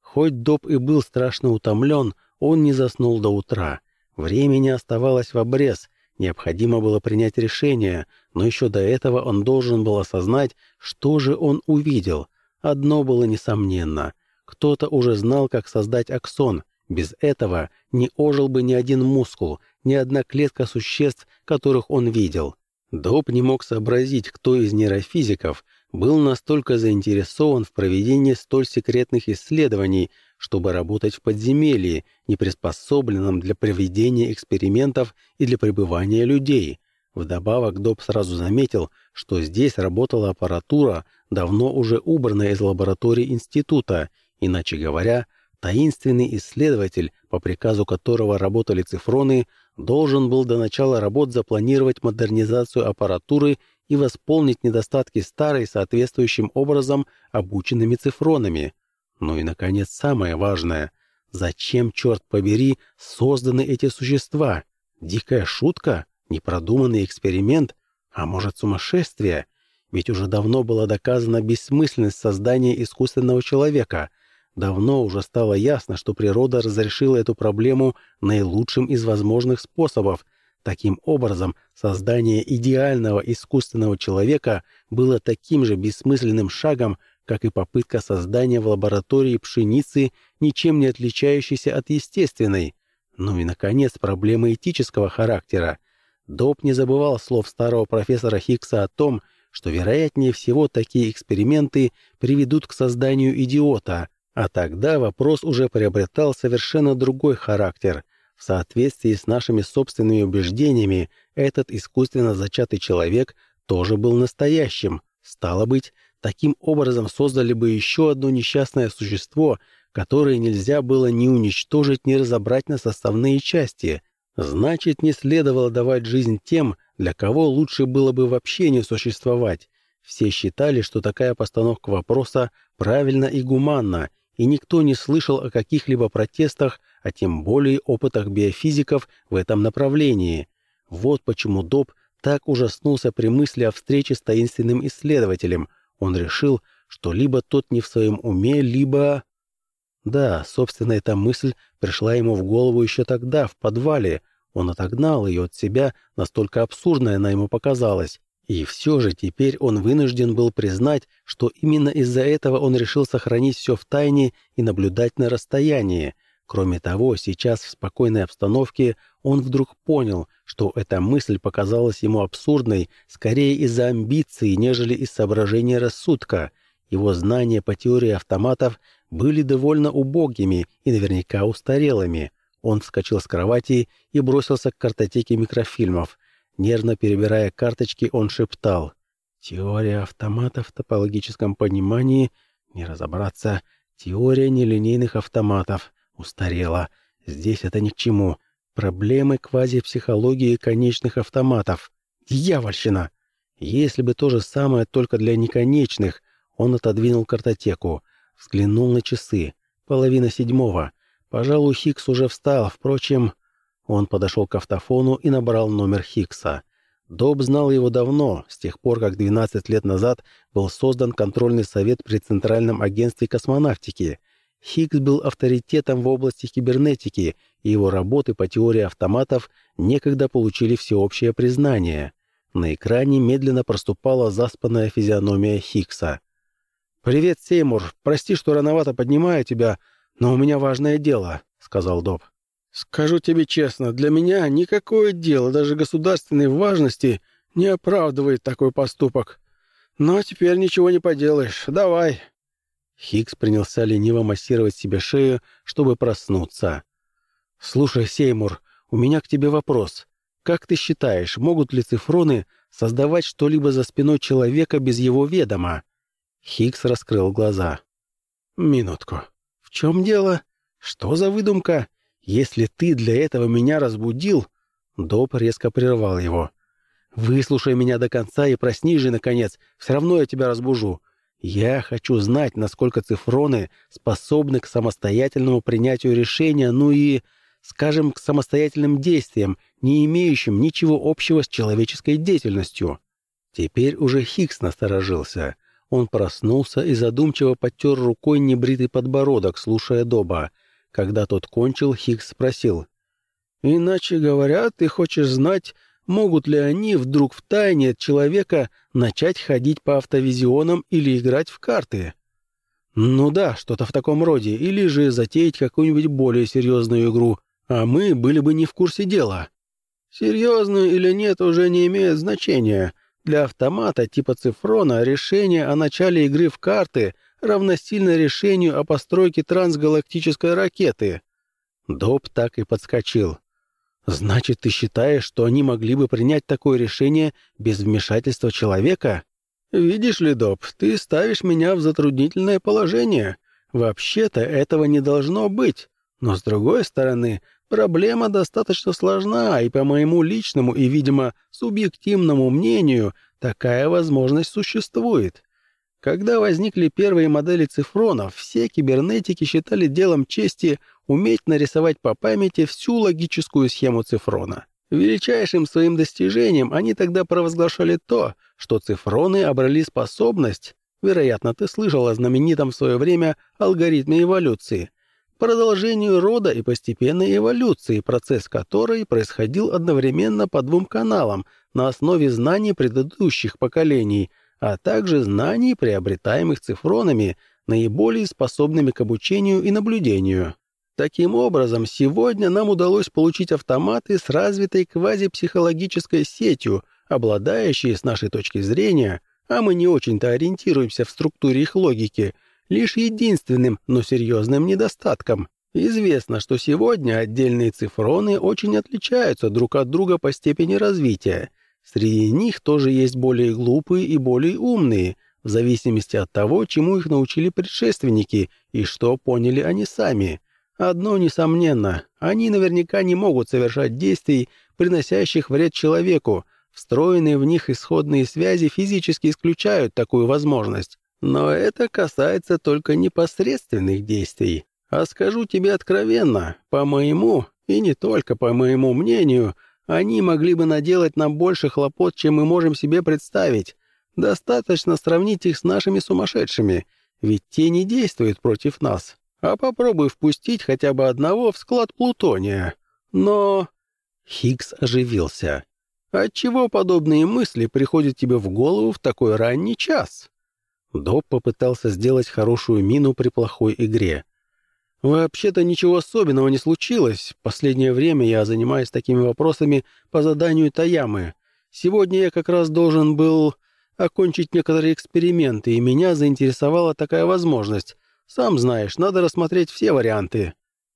Хоть Доб и был страшно утомлен, он не заснул до утра. Времени оставалось в обрез, необходимо было принять решение, но еще до этого он должен был осознать, что же он увидел. Одно было несомненно — кто-то уже знал, как создать аксон. Без этого не ожил бы ни один мускул, ни одна клетка существ, которых он видел. Доп не мог сообразить, кто из нейрофизиков был настолько заинтересован в проведении столь секретных исследований, чтобы работать в подземелье, не приспособленном для проведения экспериментов и для пребывания людей. Вдобавок Доб сразу заметил, что здесь работала аппаратура, давно уже убранная из лаборатории института, Иначе говоря, таинственный исследователь, по приказу которого работали цифроны, должен был до начала работ запланировать модернизацию аппаратуры и восполнить недостатки старой соответствующим образом обученными цифронами. Ну и, наконец, самое важное — Зачем, черт побери, созданы эти существа? Дикая шутка? Непродуманный эксперимент? А может, сумасшествие? Ведь уже давно была доказана бессмысленность создания искусственного человека — Давно уже стало ясно, что природа разрешила эту проблему наилучшим из возможных способов. Таким образом, создание идеального искусственного человека было таким же бессмысленным шагом, как и попытка создания в лаборатории пшеницы, ничем не отличающейся от естественной. Ну и, наконец, проблема этического характера. Доб не забывал слов старого профессора Хиггса о том, что, вероятнее всего, такие эксперименты приведут к созданию идиота, а тогда вопрос уже приобретал совершенно другой характер. В соответствии с нашими собственными убеждениями, этот искусственно зачатый человек тоже был настоящим. Стало быть, таким образом создали бы еще одно несчастное существо, которое нельзя было ни уничтожить, ни разобрать на составные части. Значит, не следовало давать жизнь тем, для кого лучше было бы вообще не существовать. Все считали, что такая постановка вопроса правильна и гуманна, и никто не слышал о каких-либо протестах, а тем более опытах биофизиков в этом направлении. Вот почему Доб так ужаснулся при мысли о встрече с таинственным исследователем. Он решил, что либо тот не в своем уме, либо... Да, собственно, эта мысль пришла ему в голову еще тогда, в подвале. Он отогнал ее от себя, настолько абсурдной она ему показалась. И все же теперь он вынужден был признать, что именно из-за этого он решил сохранить все в тайне и наблюдать на расстоянии. Кроме того, сейчас в спокойной обстановке он вдруг понял, что эта мысль показалась ему абсурдной скорее из-за амбиций, нежели из соображения рассудка. Его знания по теории автоматов были довольно убогими и наверняка устарелыми. Он вскочил с кровати и бросился к картотеке микрофильмов – Нервно перебирая карточки, он шептал. «Теория автомата в топологическом понимании. Не разобраться. Теория нелинейных автоматов. Устарела. Здесь это ни к чему. Проблемы квазипсихологии конечных автоматов. Дьявольщина! Если бы то же самое, только для неконечных, он отодвинул картотеку. Взглянул на часы. Половина седьмого. Пожалуй, Хикс уже встал. Впрочем, Он подошел к автофону и набрал номер Хикса. Доб знал его давно, с тех пор, как 12 лет назад был создан контрольный совет при Центральном агентстве космонавтики. Хикс был авторитетом в области кибернетики, и его работы по теории автоматов некогда получили всеобщее признание. На экране медленно проступала заспанная физиономия Хикса. «Привет, Сеймур. Прости, что рановато поднимаю тебя, но у меня важное дело», — сказал Доб. «Скажу тебе честно, для меня никакое дело, даже государственной важности, не оправдывает такой поступок. Но теперь ничего не поделаешь. Давай». Хикс принялся лениво массировать себе шею, чтобы проснуться. «Слушай, Сеймур, у меня к тебе вопрос. Как ты считаешь, могут ли цифроны создавать что-либо за спиной человека без его ведома?» Хикс раскрыл глаза. «Минутку. В чем дело? Что за выдумка? Если ты для этого меня разбудил...» Доп резко прервал его. «Выслушай меня до конца и проснись же, наконец. Все равно я тебя разбужу. Я хочу знать, насколько цифроны способны к самостоятельному принятию решения, ну и, скажем, к самостоятельным действиям, не имеющим ничего общего с человеческой деятельностью». Теперь уже Хикс насторожился. Он проснулся и задумчиво потер рукой небритый подбородок, слушая Доба. Когда тот кончил, Хикс спросил. «Иначе говоря, ты хочешь знать, могут ли они вдруг в тайне от человека начать ходить по автовизионам или играть в карты?» «Ну да, что-то в таком роде, или же затеять какую-нибудь более серьезную игру, а мы были бы не в курсе дела». «Серьезную или нет уже не имеет значения. Для автомата типа цифрона решение о начале игры в карты равносильно решению о постройке трансгалактической ракеты. Доб так и подскочил. «Значит, ты считаешь, что они могли бы принять такое решение без вмешательства человека?» «Видишь ли, Доб, ты ставишь меня в затруднительное положение. Вообще-то этого не должно быть. Но, с другой стороны, Проблема достаточно сложна, и по моему личному и, видимо, субъективному мнению, такая возможность существует. Когда возникли первые модели цифронов, все кибернетики считали делом чести уметь нарисовать по памяти всю логическую схему цифрона. Величайшим своим достижением они тогда провозглашали то, что цифроны обрели способность, вероятно, ты слышал о знаменитом в свое время алгоритме эволюции, продолжению рода и постепенной эволюции, процесс которой происходил одновременно по двум каналам на основе знаний предыдущих поколений, а также знаний, приобретаемых цифронами, наиболее способными к обучению и наблюдению. Таким образом, сегодня нам удалось получить автоматы с развитой квазипсихологической сетью, обладающие, с нашей точки зрения, а мы не очень-то ориентируемся в структуре их логики, лишь единственным, но серьезным недостатком. Известно, что сегодня отдельные цифроны очень отличаются друг от друга по степени развития. Среди них тоже есть более глупые и более умные, в зависимости от того, чему их научили предшественники и что поняли они сами. Одно несомненно, они наверняка не могут совершать действий, приносящих вред человеку, Встроенные в них исходные связи физически исключают такую возможность. Но это касается только непосредственных действий. А скажу тебе откровенно, по моему, и не только по моему мнению, они могли бы наделать нам больше хлопот, чем мы можем себе представить. Достаточно сравнить их с нашими сумасшедшими, ведь те не действуют против нас. А попробуй впустить хотя бы одного в склад плутония. Но...» Хиггс оживился. «Отчего подобные мысли приходят тебе в голову в такой ранний час?» Доб попытался сделать хорошую мину при плохой игре. «Вообще-то ничего особенного не случилось. Последнее время я занимаюсь такими вопросами по заданию Таямы. Сегодня я как раз должен был окончить некоторые эксперименты, и меня заинтересовала такая возможность. Сам знаешь, надо рассмотреть все варианты».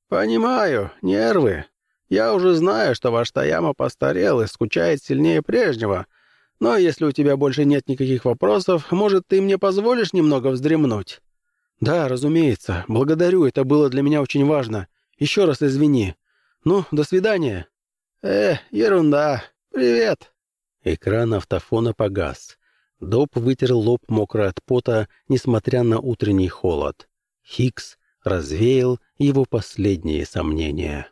«Понимаю, нервы. Я уже знаю, что ваш Таяма постарел и скучает сильнее прежнего». Но если у тебя больше нет никаких вопросов, может, ты мне позволишь немного вздремнуть?» «Да, разумеется. Благодарю, это было для меня очень важно. Еще раз извини. Ну, до свидания». «Э, ерунда. Привет». Экран автофона погас. Доб вытер лоб мокрый от пота, несмотря на утренний холод. Хикс развеял его последние сомнения.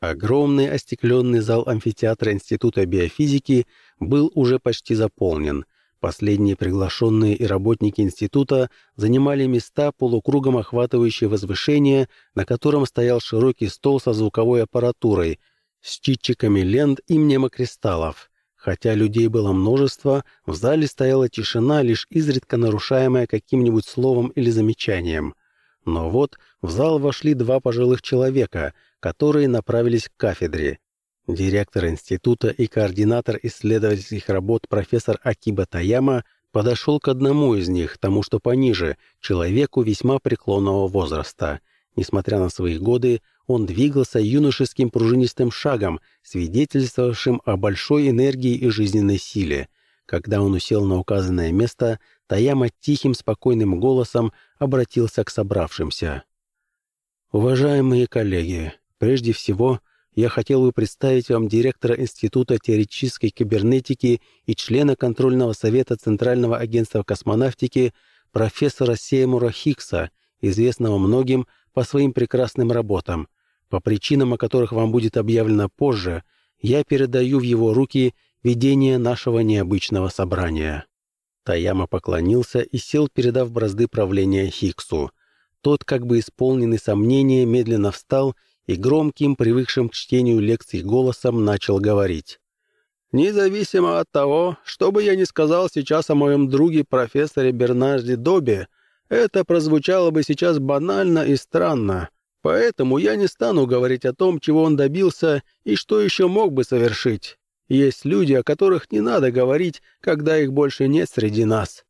Огромный остекленный зал амфитеатра Института биофизики был уже почти заполнен. Последние приглашенные и работники института занимали места, полукругом охватывающие возвышение, на котором стоял широкий стол со звуковой аппаратурой, с читчиками лент и мнемокристаллов. Хотя людей было множество, в зале стояла тишина, лишь изредка нарушаемая каким-нибудь словом или замечанием. Но вот в зал вошли два пожилых человека — которые направились к кафедре. Директор института и координатор исследовательских работ профессор Акиба Таяма подошел к одному из них, тому что пониже, человеку весьма преклонного возраста. Несмотря на свои годы, он двигался юношеским пружинистым шагом, свидетельствовавшим о большой энергии и жизненной силе. Когда он усел на указанное место, Таяма тихим, спокойным голосом обратился к собравшимся. «Уважаемые коллеги, Прежде всего, я хотел бы представить вам директора Института теоретической кибернетики и члена контрольного совета Центрального агентства космонавтики профессора Сеймура Хиггса, известного многим по своим прекрасным работам. По причинам, о которых вам будет объявлено позже, я передаю в его руки ведение нашего необычного собрания». Таяма поклонился и сел, передав бразды правления Хиггсу. Тот, как бы исполненный сомнения, медленно встал и громким, привыкшим к чтению лекций голосом начал говорить. «Независимо от того, что бы я ни сказал сейчас о моем друге профессоре Бернарде Добе, это прозвучало бы сейчас банально и странно. Поэтому я не стану говорить о том, чего он добился и что еще мог бы совершить. Есть люди, о которых не надо говорить, когда их больше нет среди нас.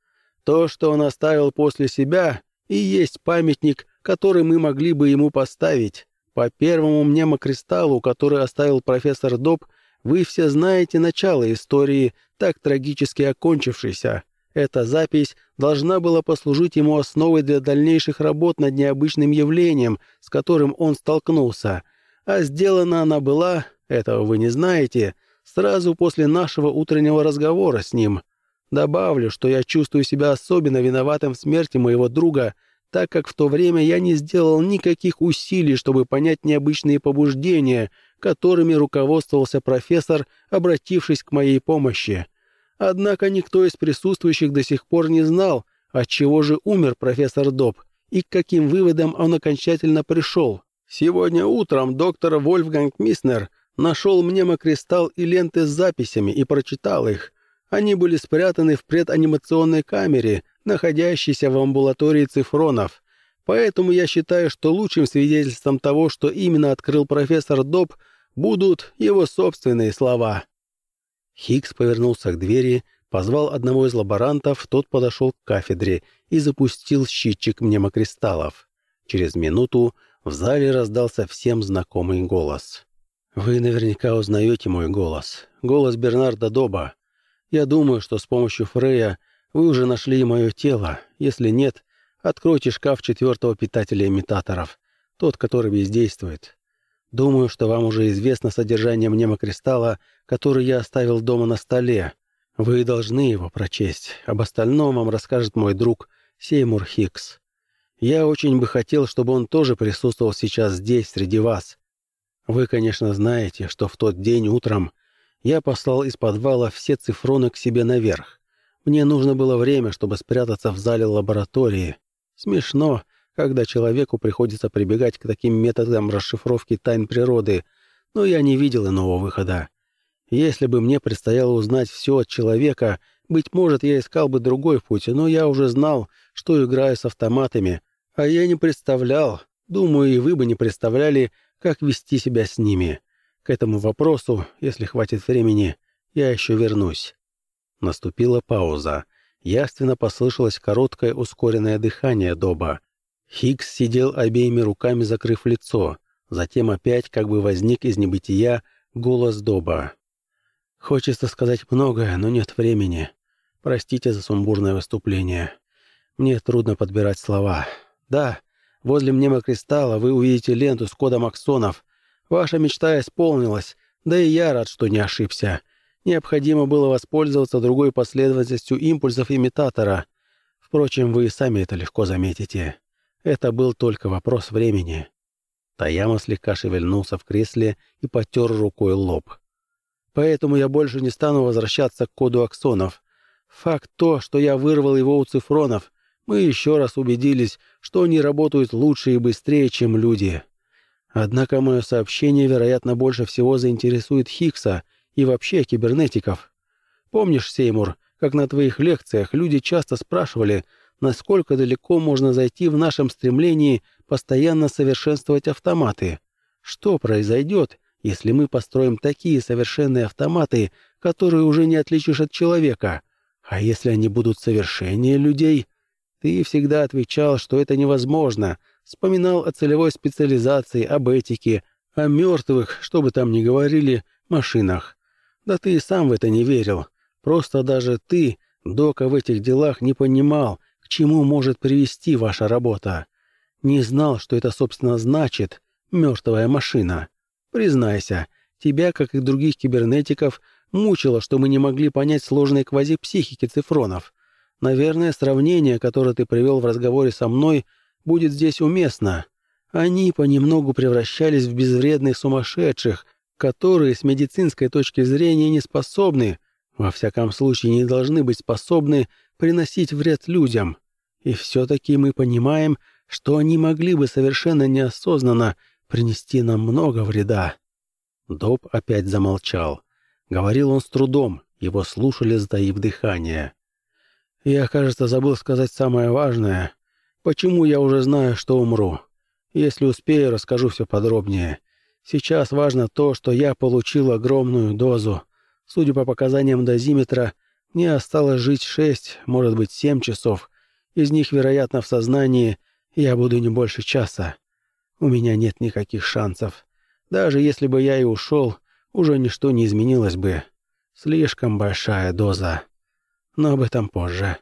То, что он оставил после себя, и есть памятник, который мы могли бы ему поставить. По первому мнемокристаллу, который оставил профессор Доб, вы все знаете начало истории, так трагически окончившейся. Эта запись должна была послужить ему основой для дальнейших работ над необычным явлением, с которым он столкнулся. А сделана она была, этого вы не знаете, сразу после нашего утреннего разговора с ним. Добавлю, что я чувствую себя особенно виноватым в смерти моего друга – так как в то время я не сделал никаких усилий, чтобы понять необычные побуждения, которыми руководствовался профессор, обратившись к моей помощи. Однако никто из присутствующих до сих пор не знал, от чего же умер профессор Доб и к каким выводам он окончательно пришел. Сегодня утром доктор Вольфганг Миснер нашел мнемокристалл и ленты с записями и прочитал их. Они были спрятаны в преданимационной камере, находящийся в амбулатории цифронов. Поэтому я считаю, что лучшим свидетельством того, что именно открыл профессор Доб, будут его собственные слова. Хикс повернулся к двери, позвал одного из лаборантов, тот подошел к кафедре и запустил щитчик мнемокристаллов. Через минуту в зале раздался всем знакомый голос. «Вы наверняка узнаете мой голос. Голос Бернарда Доба. Я думаю, что с помощью Фрея вы уже нашли мое тело. Если нет, откройте шкаф четвертого питателя имитаторов, тот, который бездействует. Думаю, что вам уже известно содержание мнемокристалла, который я оставил дома на столе. Вы должны его прочесть. Об остальном вам расскажет мой друг Сеймур Хикс. Я очень бы хотел, чтобы он тоже присутствовал сейчас здесь, среди вас. Вы, конечно, знаете, что в тот день утром я послал из подвала все цифроны к себе наверх. Мне нужно было время, чтобы спрятаться в зале лаборатории. Смешно, когда человеку приходится прибегать к таким методам расшифровки тайн природы, но я не видел иного выхода. Если бы мне предстояло узнать все от человека, быть может, я искал бы другой путь, но я уже знал, что играю с автоматами, а я не представлял, думаю, и вы бы не представляли, как вести себя с ними. К этому вопросу, если хватит времени, я еще вернусь. Наступила пауза. Явственно послышалось короткое ускоренное дыхание Доба. Хиггс сидел обеими руками, закрыв лицо. Затем опять, как бы возник из небытия, голос Доба. «Хочется сказать многое, но нет времени. Простите за сумбурное выступление. Мне трудно подбирать слова. Да, возле мнемокристалла вы увидите ленту с кодом аксонов. Ваша мечта исполнилась, да и я рад, что не ошибся. Необходимо было воспользоваться другой последовательностью импульсов имитатора. Впрочем, вы сами это легко заметите. Это был только вопрос времени. Таяма слегка шевельнулся в кресле и потер рукой лоб. «Поэтому я больше не стану возвращаться к коду аксонов. Факт то, что я вырвал его у цифронов. Мы еще раз убедились, что они работают лучше и быстрее, чем люди. Однако мое сообщение, вероятно, больше всего заинтересует Хиггса и вообще кибернетиков. Помнишь, Сеймур, как на твоих лекциях люди часто спрашивали, насколько далеко можно зайти в нашем стремлении постоянно совершенствовать автоматы? Что произойдет, если мы построим такие совершенные автоматы, которые уже не отличишь от человека? А если они будут совершеннее людей? Ты всегда отвечал, что это невозможно, вспоминал о целевой специализации, об этике, о мертвых, что бы там ни говорили, машинах. Да ты и сам в это не верил. Просто даже ты, Дока, в этих делах не понимал, к чему может привести ваша работа. Не знал, что это, собственно, значит «мертвая машина». Признайся, тебя, как и других кибернетиков, мучило, что мы не могли понять сложной квазипсихики цифронов. Наверное, сравнение, которое ты привел в разговоре со мной, будет здесь уместно. Они понемногу превращались в безвредных сумасшедших, которые с медицинской точки зрения не способны, во всяком случае не должны быть способны приносить вред людям. И все-таки мы понимаем, что они могли бы совершенно неосознанно принести нам много вреда. Доб опять замолчал. Говорил он с трудом, его слушали, сдаив дыхание. «Я, кажется, забыл сказать самое важное. Почему я уже знаю, что умру? Если успею, расскажу все подробнее. Сейчас важно то, что я получил огромную дозу. Судя по показаниям дозиметра, мне осталось жить шесть, может быть, семь часов. Из них, вероятно, в сознании я буду не больше часа. У меня нет никаких шансов. Даже если бы я и ушел, уже ничто не изменилось бы. Слишком большая доза. Но об этом позже.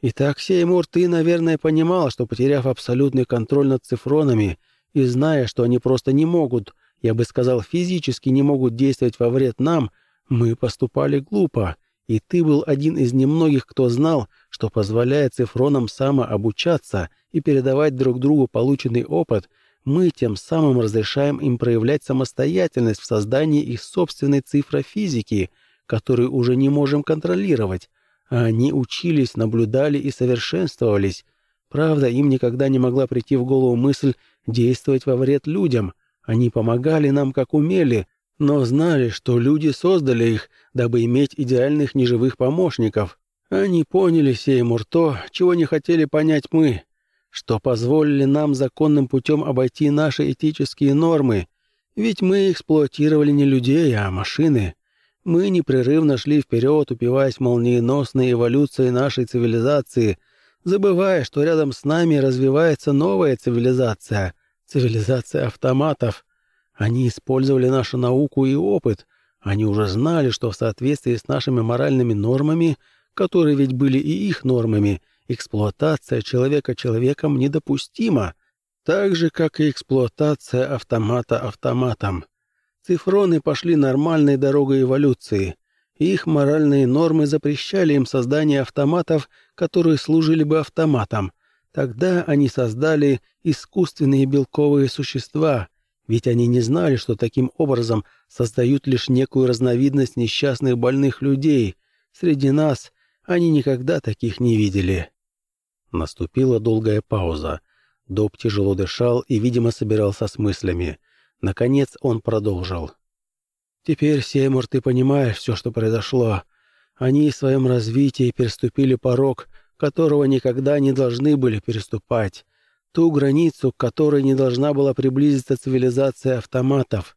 Итак, Сеймур, ты, наверное, понимал, что, потеряв абсолютный контроль над цифронами и зная, что они просто не могут, я бы сказал, физически не могут действовать во вред нам, мы поступали глупо, и ты был один из немногих, кто знал, что позволяя цифронам самообучаться и передавать друг другу полученный опыт, мы тем самым разрешаем им проявлять самостоятельность в создании их собственной цифрофизики, которую уже не можем контролировать, а они учились, наблюдали и совершенствовались. Правда, им никогда не могла прийти в голову мысль действовать во вред людям. Они помогали нам, как умели, но знали, что люди создали их, дабы иметь идеальных неживых помощников. Они поняли, Сеймур, то, чего не хотели понять мы, что позволили нам законным путем обойти наши этические нормы, ведь мы эксплуатировали не людей, а машины. Мы непрерывно шли вперед, упиваясь молниеносной эволюцией нашей цивилизации, забывая, что рядом с нами развивается новая цивилизация, цивилизация автоматов. Они использовали нашу науку и опыт. Они уже знали, что в соответствии с нашими моральными нормами, которые ведь были и их нормами, эксплуатация человека человеком недопустима, так же, как и эксплуатация автомата автоматом. Цифроны пошли нормальной дорогой эволюции. Их моральные нормы запрещали им создание автоматов, которые служили бы автоматом. Тогда они создали искусственные белковые существа, ведь они не знали, что таким образом создают лишь некую разновидность несчастных больных людей. Среди нас они никогда таких не видели. Наступила долгая пауза. Доб тяжело дышал и, видимо, собирался с мыслями. Наконец он продолжил. «Теперь, Сеймур, ты понимаешь все, что произошло. Они в своем развитии переступили порог, которого никогда не должны были переступать. Ту границу, к которой не должна была приблизиться цивилизация автоматов.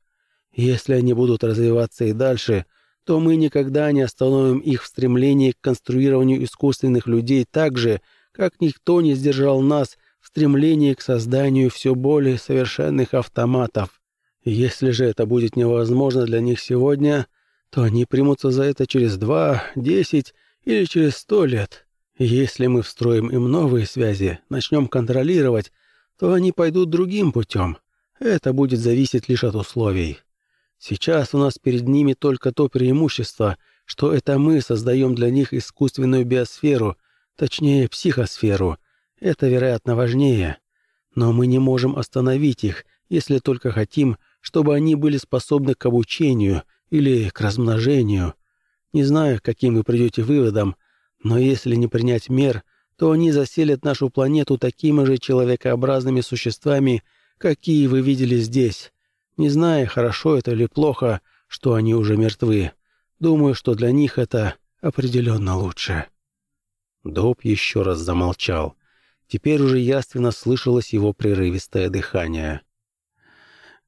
Если они будут развиваться и дальше, то мы никогда не остановим их в стремлении к конструированию искусственных людей так же, как никто не сдержал нас в стремлении к созданию все более совершенных автоматов. Если же это будет невозможно для них сегодня, то они примутся за это через два, десять или через сто лет. Если мы встроим им новые связи, начнем контролировать, то они пойдут другим путем. Это будет зависеть лишь от условий. Сейчас у нас перед ними только то преимущество, что это мы создаем для них искусственную биосферу, точнее психосферу. Это, вероятно, важнее. Но мы не можем остановить их если только хотим, чтобы они были способны к обучению или к размножению. Не знаю, к каким вы придете выводам, но если не принять мер, то они заселят нашу планету такими же человекообразными существами, какие вы видели здесь. Не знаю, хорошо это или плохо, что они уже мертвы. Думаю, что для них это определенно лучше». Доб еще раз замолчал. Теперь уже яственно слышалось его прерывистое дыхание.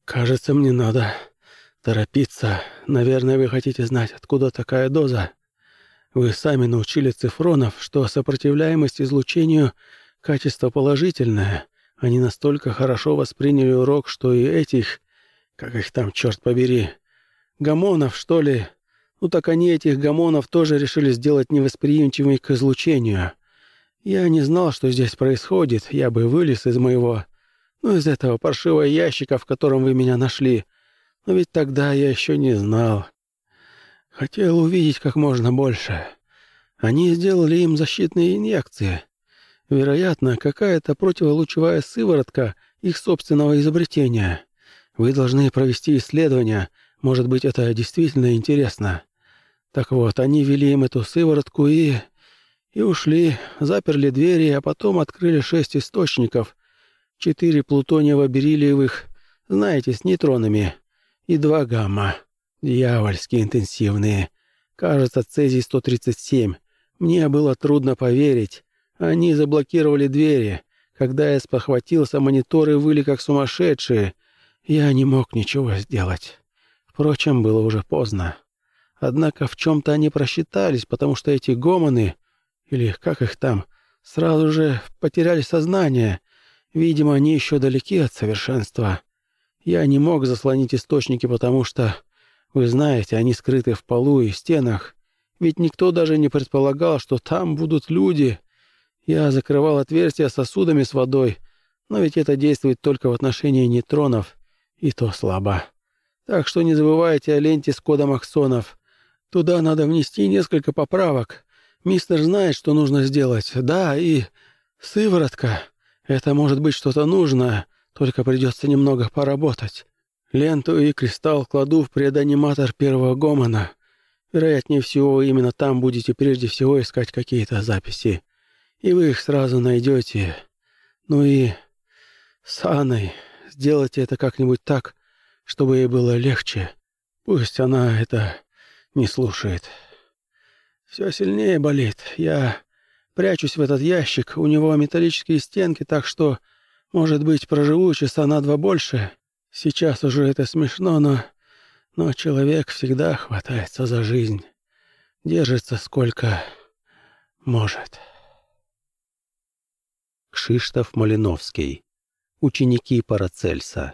«Кажется, мне надо торопиться. Наверное, вы хотите знать, откуда такая доза. Вы сами научили цифронов, что сопротивляемость излучению — качество положительное. Они настолько хорошо восприняли урок, что и этих, как их там, черт побери, гамонов, что ли, ну так они этих гамонов тоже решили сделать невосприимчивыми к излучению. Я не знал, что здесь происходит, я бы вылез из моего ну, из этого паршивого ящика, в котором вы меня нашли. Но ведь тогда я еще не знал. Хотел увидеть как можно больше. Они сделали им защитные инъекции. Вероятно, какая-то противолучевая сыворотка их собственного изобретения. Вы должны провести исследование. Может быть, это действительно интересно. Так вот, они ввели им эту сыворотку и... И ушли, заперли двери, а потом открыли шесть источников, четыре плутониево-бериллиевых, знаете, с нейтронами, и два гамма, дьявольски интенсивные. Кажется, цезий-137. Мне было трудно поверить. Они заблокировали двери. Когда я спохватился, мониторы выли как сумасшедшие. Я не мог ничего сделать. Впрочем, было уже поздно. Однако в чем-то они просчитались, потому что эти гомоны, или как их там, сразу же потеряли сознание — Видимо, они еще далеки от совершенства. Я не мог заслонить источники, потому что, вы знаете, они скрыты в полу и стенах. Ведь никто даже не предполагал, что там будут люди. Я закрывал отверстия сосудами с водой, но ведь это действует только в отношении нейтронов, и то слабо. Так что не забывайте о ленте с кодом аксонов. Туда надо внести несколько поправок. Мистер знает, что нужно сделать. Да, и... сыворотка. Это может быть что-то нужное, только придется немного поработать. Ленту и кристалл кладу в преданиматор первого гомона. Вероятнее всего, именно там будете прежде всего искать какие-то записи. И вы их сразу найдете. Ну и с Анной сделайте это как-нибудь так, чтобы ей было легче. Пусть она это не слушает. Все сильнее болит. Я Прячусь в этот ящик, у него металлические стенки, так что, может быть, проживу часа на два больше. Сейчас уже это смешно, но... Но человек всегда хватается за жизнь. Держится сколько может. Кшиштоф Малиновский. Ученики Парацельса.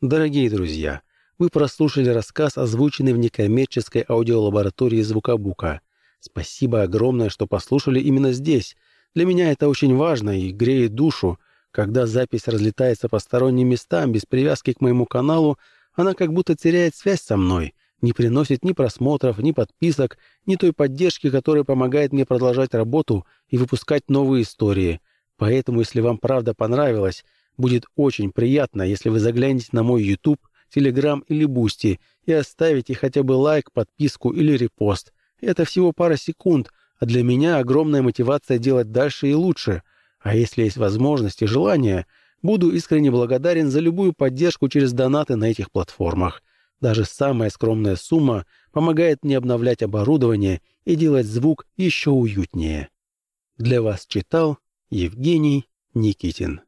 Дорогие друзья, вы прослушали рассказ, озвученный в некоммерческой аудиолаборатории Звукобука. Спасибо огромное, что послушали именно здесь. Для меня это очень важно и греет душу. Когда запись разлетается по сторонним местам без привязки к моему каналу, она как будто теряет связь со мной, не приносит ни просмотров, ни подписок, ни той поддержки, которая помогает мне продолжать работу и выпускать новые истории. Поэтому, если вам правда понравилось, будет очень приятно, если вы заглянете на мой YouTube, Telegram или Boosty и оставите хотя бы лайк, подписку или репост. Это всего пара секунд, а для меня огромная мотивация делать дальше и лучше. А если есть возможность и желание, буду искренне благодарен за любую поддержку через донаты на этих платформах. Даже самая скромная сумма помогает мне обновлять оборудование и делать звук еще уютнее. Для вас читал Евгений Никитин.